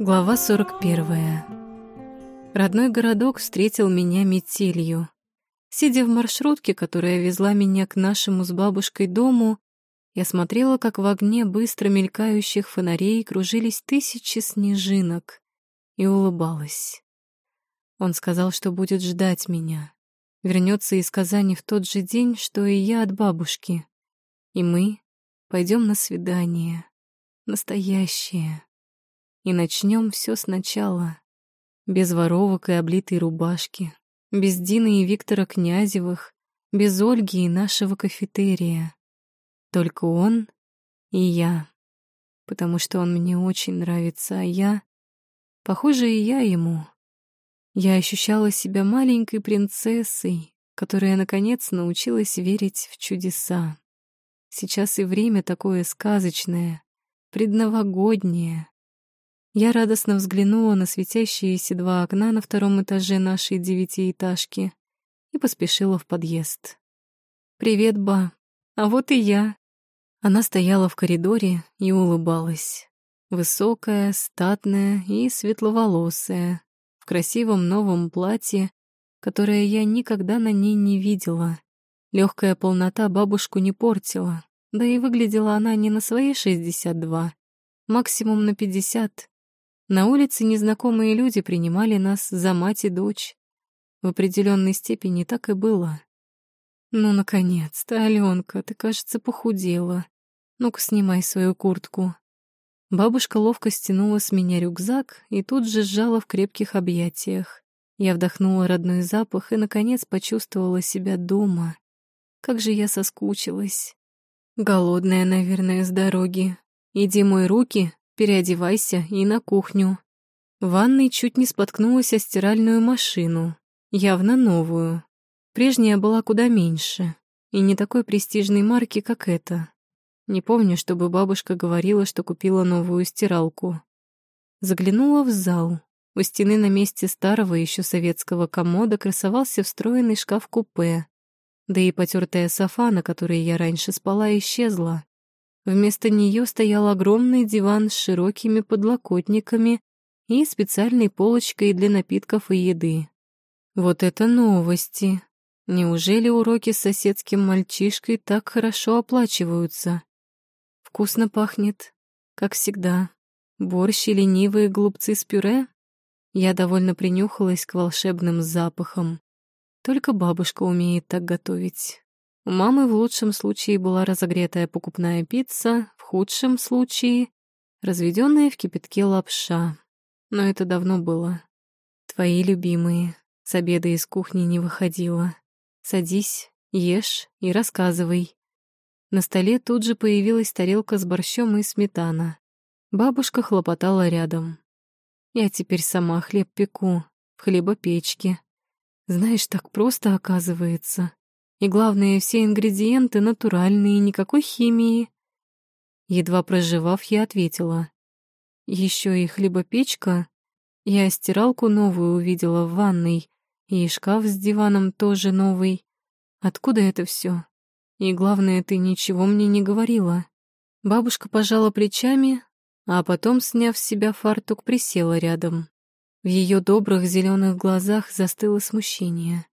Глава 41. Родной городок встретил меня метелью. Сидя в маршрутке, которая везла меня к нашему с бабушкой дому, я смотрела, как в огне быстро мелькающих фонарей кружились тысячи снежинок, и улыбалась. Он сказал, что будет ждать меня. Вернется из Казани в тот же день, что и я от бабушки. И мы пойдем на свидание. Настоящее. И начнем все сначала. Без воровок и облитой рубашки. Без Дины и Виктора Князевых. Без Ольги и нашего кафетерия. Только он и я. Потому что он мне очень нравится, а я... Похоже, и я ему. Я ощущала себя маленькой принцессой, которая, наконец, научилась верить в чудеса. Сейчас и время такое сказочное, предновогоднее. Я радостно взглянула на светящиеся два окна на втором этаже нашей девятиэтажки и поспешила в подъезд. «Привет, ба. А вот и я». Она стояла в коридоре и улыбалась. Высокая, статная и светловолосая, красивом новом платье, которое я никогда на ней не видела. Легкая полнота бабушку не портила, да и выглядела она не на свои 62, максимум на 50. На улице незнакомые люди принимали нас за мать и дочь. В определенной степени так и было. «Ну, наконец-то, Аленка, ты, кажется, похудела. Ну-ка, снимай свою куртку». Бабушка ловко стянула с меня рюкзак и тут же сжала в крепких объятиях. Я вдохнула родной запах и, наконец, почувствовала себя дома. Как же я соскучилась. Голодная, наверное, с дороги. Иди мой руки, переодевайся и на кухню. В ванной чуть не споткнулась о стиральную машину. Явно новую. Прежняя была куда меньше. И не такой престижной марки, как эта. Не помню, чтобы бабушка говорила, что купила новую стиралку. Заглянула в зал. У стены на месте старого еще советского комода красовался встроенный шкаф-купе. Да и потертая софа, на которой я раньше спала, исчезла. Вместо нее стоял огромный диван с широкими подлокотниками и специальной полочкой для напитков и еды. Вот это новости! Неужели уроки с соседским мальчишкой так хорошо оплачиваются? Вкусно пахнет, как всегда. Борщ и ленивые глупцы с пюре? Я довольно принюхалась к волшебным запахам. Только бабушка умеет так готовить. У мамы в лучшем случае была разогретая покупная пицца, в худшем случае — разведенная в кипятке лапша. Но это давно было. Твои любимые. С обеда из кухни не выходила. Садись, ешь и рассказывай. На столе тут же появилась тарелка с борщом и сметана. Бабушка хлопотала рядом. Я теперь сама хлеб пеку, в хлебопечке. Знаешь, так просто оказывается. И главное, все ингредиенты натуральные, никакой химии. Едва проживав, я ответила. Еще и хлебопечка. Я стиралку новую увидела в ванной, и шкаф с диваном тоже новый. Откуда это все? И главное, ты ничего мне не говорила. Бабушка пожала плечами, а потом, сняв с себя фартук, присела рядом. В ее добрых зеленых глазах застыло смущение.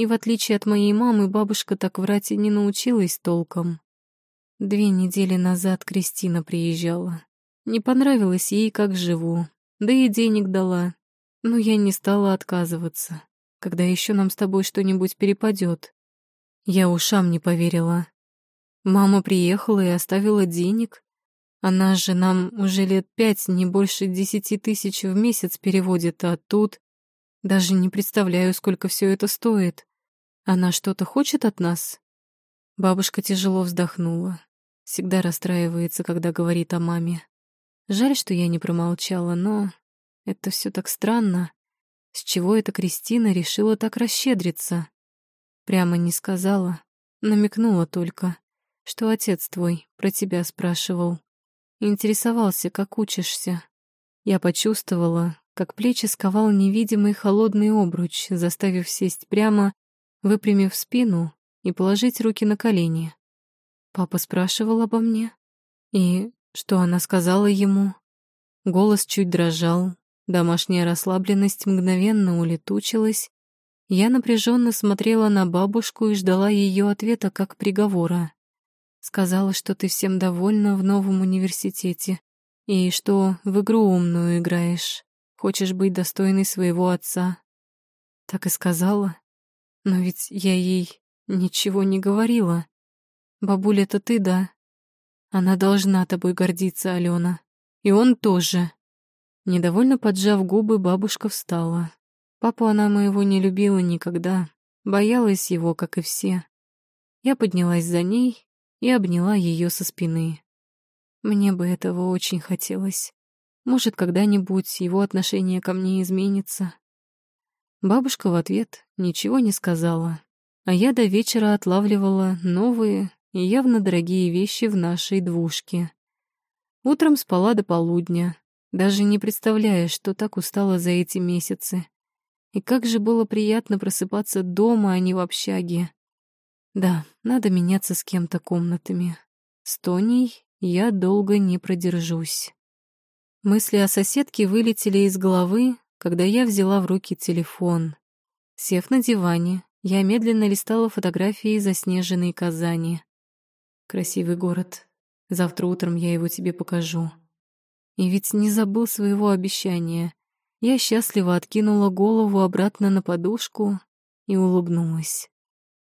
И в отличие от моей мамы, бабушка так врать и не научилась толком. Две недели назад Кристина приезжала. Не понравилось ей, как живу, да и денег дала. Но я не стала отказываться. Когда еще нам с тобой что-нибудь перепадет? Я ушам не поверила. Мама приехала и оставила денег. Она же нам уже лет пять, не больше десяти тысяч в месяц переводит, а тут... Даже не представляю, сколько все это стоит. Она что-то хочет от нас? Бабушка тяжело вздохнула. Всегда расстраивается, когда говорит о маме. Жаль, что я не промолчала, но это все так странно. С чего эта Кристина решила так расщедриться? Прямо не сказала, намекнула только, что отец твой про тебя спрашивал. Интересовался, как учишься. Я почувствовала, как плечи сковал невидимый холодный обруч, заставив сесть прямо, выпрямив спину и положить руки на колени. Папа спрашивал обо мне. И что она сказала ему? Голос чуть дрожал, домашняя расслабленность мгновенно улетучилась. Я напряженно смотрела на бабушку и ждала ее ответа как приговора. Сказала, что ты всем довольна в новом университете и что в игру умную играешь. Хочешь быть достойной своего отца. Так и сказала. Но ведь я ей ничего не говорила. Бабуля, это ты, да? Она должна тобой гордиться, Алена. И он тоже. Недовольно поджав губы, бабушка встала. Папу она моего не любила никогда, боялась его, как и все. Я поднялась за ней и обняла ее со спины. Мне бы этого очень хотелось. Может, когда-нибудь его отношение ко мне изменится. Бабушка в ответ ничего не сказала, а я до вечера отлавливала новые и явно дорогие вещи в нашей двушке. Утром спала до полудня, даже не представляя, что так устала за эти месяцы. И как же было приятно просыпаться дома, а не в общаге. Да, надо меняться с кем-то комнатами. С Тоней я долго не продержусь. Мысли о соседке вылетели из головы, когда я взяла в руки телефон. Сев на диване, я медленно листала фотографии заснеженной Казани. Красивый город. Завтра утром я его тебе покажу. И ведь не забыл своего обещания. Я счастливо откинула голову обратно на подушку и улыбнулась.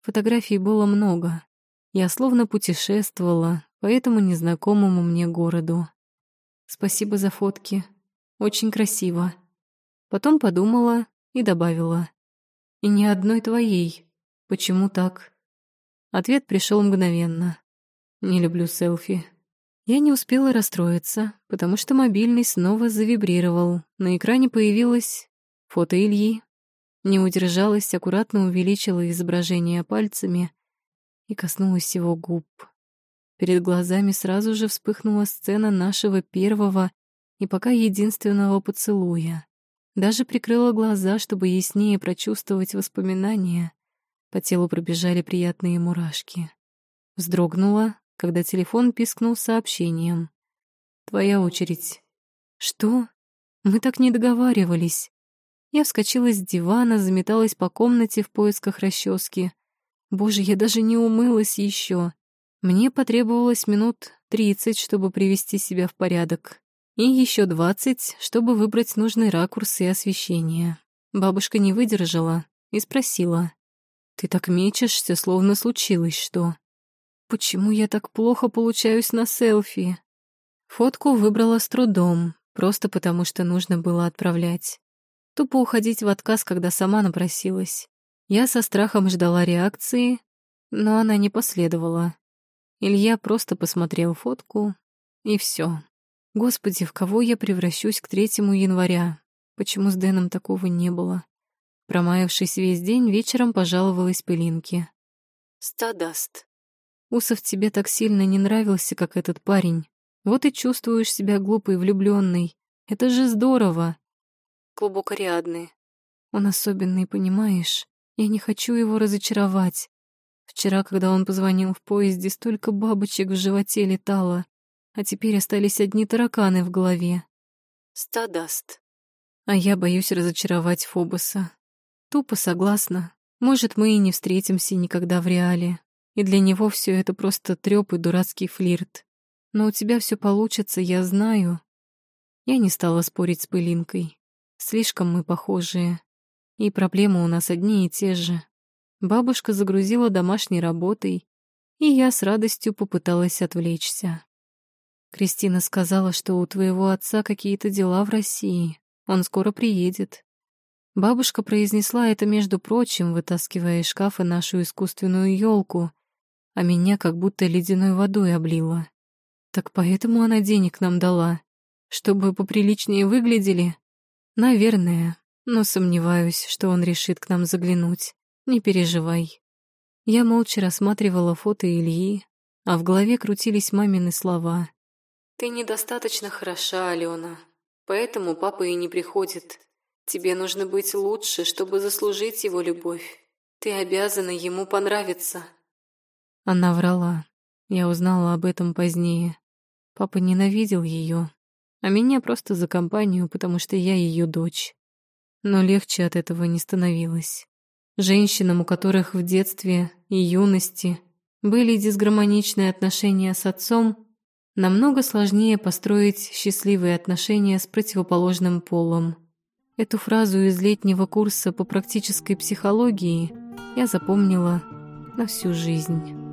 Фотографий было много. Я словно путешествовала по этому незнакомому мне городу. Спасибо за фотки. Очень красиво. Потом подумала и добавила. И ни одной твоей. Почему так? Ответ пришел мгновенно. Не люблю селфи. Я не успела расстроиться, потому что мобильный снова завибрировал. На экране появилось фото Ильи. Не удержалась, аккуратно увеличила изображение пальцами и коснулась его губ. Перед глазами сразу же вспыхнула сцена нашего первого и пока единственного поцелуя. Даже прикрыла глаза, чтобы яснее прочувствовать воспоминания. По телу пробежали приятные мурашки. Вздрогнула, когда телефон пискнул сообщением. «Твоя очередь». «Что? Мы так не договаривались». Я вскочила с дивана, заметалась по комнате в поисках расчески. Боже, я даже не умылась еще. Мне потребовалось минут тридцать, чтобы привести себя в порядок. И еще двадцать, чтобы выбрать нужный ракурс и освещение. Бабушка не выдержала и спросила. «Ты так мечешься, словно случилось что?» «Почему я так плохо получаюсь на селфи?» Фотку выбрала с трудом, просто потому что нужно было отправлять. Тупо уходить в отказ, когда сама напросилась. Я со страхом ждала реакции, но она не последовала. Илья просто посмотрел фотку, и все. Господи, в кого я превращусь к третьему января? Почему с Дэном такого не было? Промаявшись весь день, вечером пожаловалась Пылинке. «Стадаст. Усов тебе так сильно не нравился, как этот парень. Вот и чувствуешь себя глупой влюбленной. Это же здорово!» Клубок Ариадны. Он особенный, понимаешь? Я не хочу его разочаровать. Вчера, когда он позвонил в поезде, столько бабочек в животе летало, а теперь остались одни тараканы в голове. Стадаст. А я боюсь разочаровать Фобоса. Тупо согласна. Может, мы и не встретимся никогда в реале. И для него все это просто трёп и дурацкий флирт. Но у тебя все получится, я знаю. Я не стала спорить с Пылинкой. Слишком мы похожие. И проблемы у нас одни и те же. Бабушка загрузила домашней работой, и я с радостью попыталась отвлечься. Кристина сказала, что у твоего отца какие-то дела в России. Он скоро приедет. Бабушка произнесла это, между прочим, вытаскивая из шкафа нашу искусственную елку, а меня как будто ледяной водой облила. Так поэтому она денег нам дала, чтобы поприличнее выглядели? Наверное, но сомневаюсь, что он решит к нам заглянуть. Не переживай. Я молча рассматривала фото Ильи, а в голове крутились мамины слова. «Ты недостаточно хороша, Алена, поэтому папа и не приходит. Тебе нужно быть лучше, чтобы заслужить его любовь. Ты обязана ему понравиться». Она врала. Я узнала об этом позднее. Папа ненавидел ее. а меня просто за компанию, потому что я ее дочь. Но легче от этого не становилось. Женщинам, у которых в детстве и юности были дисгармоничные отношения с отцом, намного сложнее построить счастливые отношения с противоположным полом. Эту фразу из летнего курса по практической психологии я запомнила на всю жизнь.